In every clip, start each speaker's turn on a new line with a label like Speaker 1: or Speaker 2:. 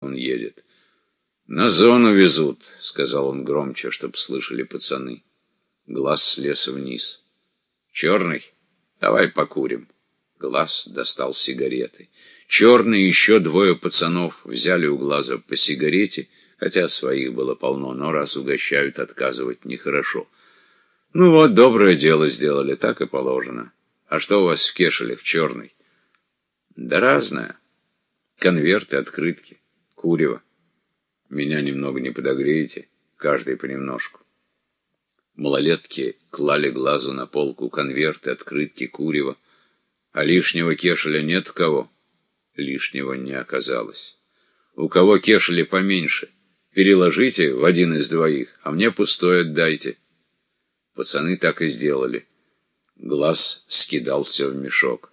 Speaker 1: он едет. «На зону везут», — сказал он громче, чтоб слышали пацаны. Глаз слез вниз. «Черный? Давай покурим». Глаз достал сигареты. Черный и еще двое пацанов взяли у глаза по сигарете, хотя своих было полно, но раз угощают, отказывать нехорошо. Ну вот, доброе дело сделали, так и положено. А что у вас в кешелях черный? Да разное. Конверты, открытки курево. Меня немного не подогреете, каждый понемножку. Малолетки клали глазу на полку конверты, открытки, курева. А лишнего кешеля нет у кого? Лишнего не оказалось. У кого кешели поменьше? Переложите в один из двоих, а мне пустое отдайте. Пацаны так и сделали. Глаз скидал все в мешок.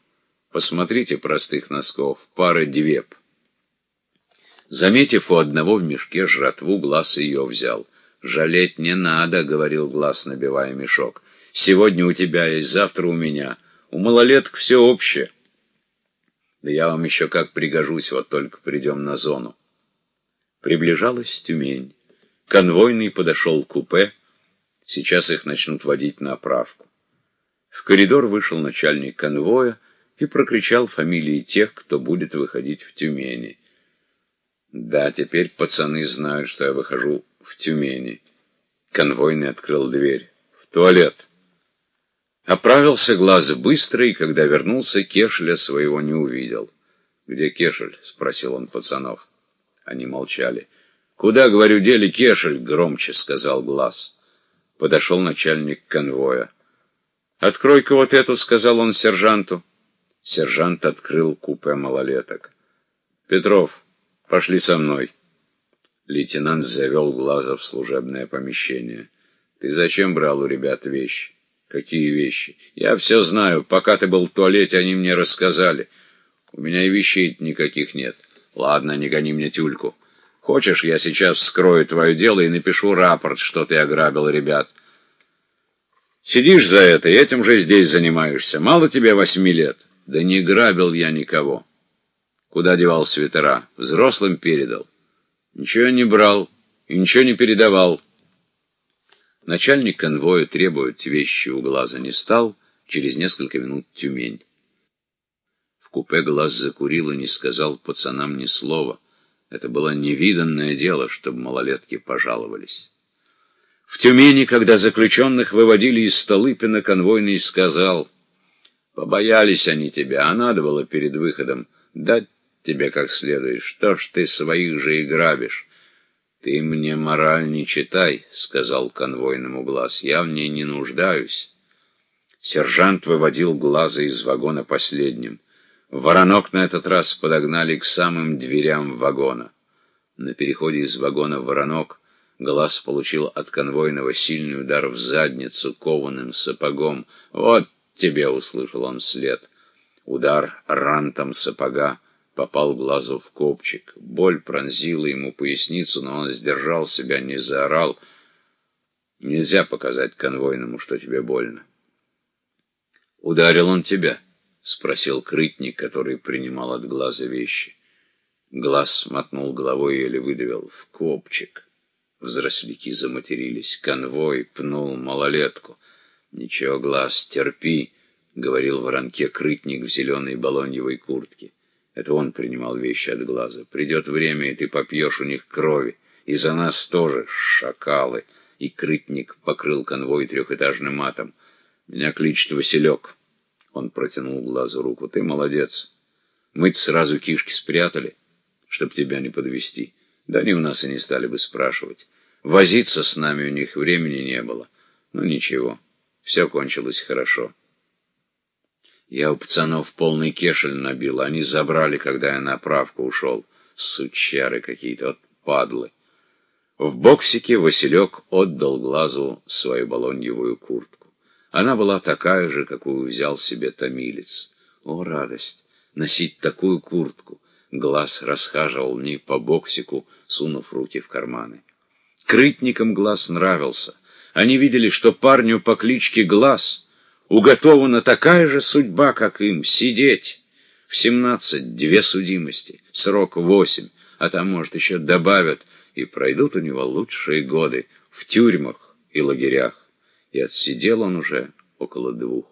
Speaker 1: Посмотрите простых носков, пара двеп. Заметив у одного в мешке жратву, глаз ее взял. «Жалеть не надо», — говорил глаз, набивая мешок. «Сегодня у тебя есть, завтра у меня. У малолеток все общее». «Да я вам еще как пригожусь, вот только придем на зону». Приближалась Тюмень. Конвойный подошел к купе. Сейчас их начнут водить на оправку. В коридор вышел начальник конвоя и прокричал фамилии тех, кто будет выходить в Тюмени. Да, теперь пацаны знают, что я выхожу в Тюмени. Конвойный открыл дверь. В туалет. Оправился глаз быстро, и когда вернулся, Кешеля своего не увидел. «Где Кешель?» — спросил он пацанов. Они молчали. «Куда, говорю, дели Кешель?» — громче сказал глаз. Подошел начальник конвоя. «Открой-ка вот эту», — сказал он сержанту. Сержант открыл купе малолеток. «Петров». Пошли со мной. Лейтенант завел глаза в служебное помещение. Ты зачем брал у ребят вещи? Какие вещи? Я все знаю. Пока ты был в туалете, они мне рассказали. У меня и вещей никаких нет. Ладно, не гони мне тюльку. Хочешь, я сейчас вскрою твое дело и напишу рапорт, что ты ограбил ребят. Сидишь за это и этим же здесь занимаешься. Мало тебе восьми лет? Да не грабил я никого. Куда девал свитера? Взрослым передал. Ничего не брал и ничего не передавал. Начальник конвоя требовать вещи у глаза не стал. Через несколько минут Тюмень. В купе глаз закурил и не сказал пацанам ни слова. Это было невиданное дело, чтобы малолетки пожаловались. В Тюмени, когда заключенных выводили из Столыпина, конвойный сказал, «Побоялись они тебя, а надо было перед выходом дать тебе как следует. Что ж ты своих же и грабишь? Ты мне мораль не читай, — сказал конвойному глаз. Я в ней не нуждаюсь. Сержант выводил глаза из вагона последним. Воронок на этот раз подогнали к самым дверям вагона. На переходе из вагона в воронок глаз получил от конвойного сильный удар в задницу кованым сапогом. «Вот тебе!» — услышал он след. Удар рантом сапога попал глазу в копчик. Боль пронзила ему поясницу, но он сдержал себя, не заорал. Нельзя показать конвойному, что тебе больно. «Ударил он тебя?» — спросил крытник, который принимал от глаза вещи. Глаз мотнул головой и еле выдавил. «В копчик». Взросляки заматерились. Конвой пнул малолетку. «Ничего, глаз, терпи», — говорил воронке крытник в зеленой балоньевой куртке. Это он принимал вещи от глаза. Придет время, и ты попьешь у них крови. И за нас тоже, шакалы. И крытник покрыл конвой трехэтажным матом. Меня кличет Василек. Он протянул глазу руку. Ты молодец. Мы сразу кишки спрятали, чтоб тебя не подвести. Да они у нас и не стали бы спрашивать. Возиться с нами у них времени не было. Ну ничего, все кончилось хорошо. Я у пацанов полный кешель набил, они забрали, когда я на правку ушел. Сучары какие-то, вот падлы. В боксике Василек отдал глазу свою балоньевую куртку. Она была такая же, какую взял себе томилец. О, радость! Носить такую куртку! Глаз расхаживал ней по боксику, сунув руки в карманы. Крытникам глаз нравился. Они видели, что парню по кличке Глаз — уготована такая же судьба, как им, сидеть. В семнадцать две судимости, срок восемь, а там, может, еще добавят, и пройдут у него лучшие годы в тюрьмах и лагерях. И отсидел он уже около двух.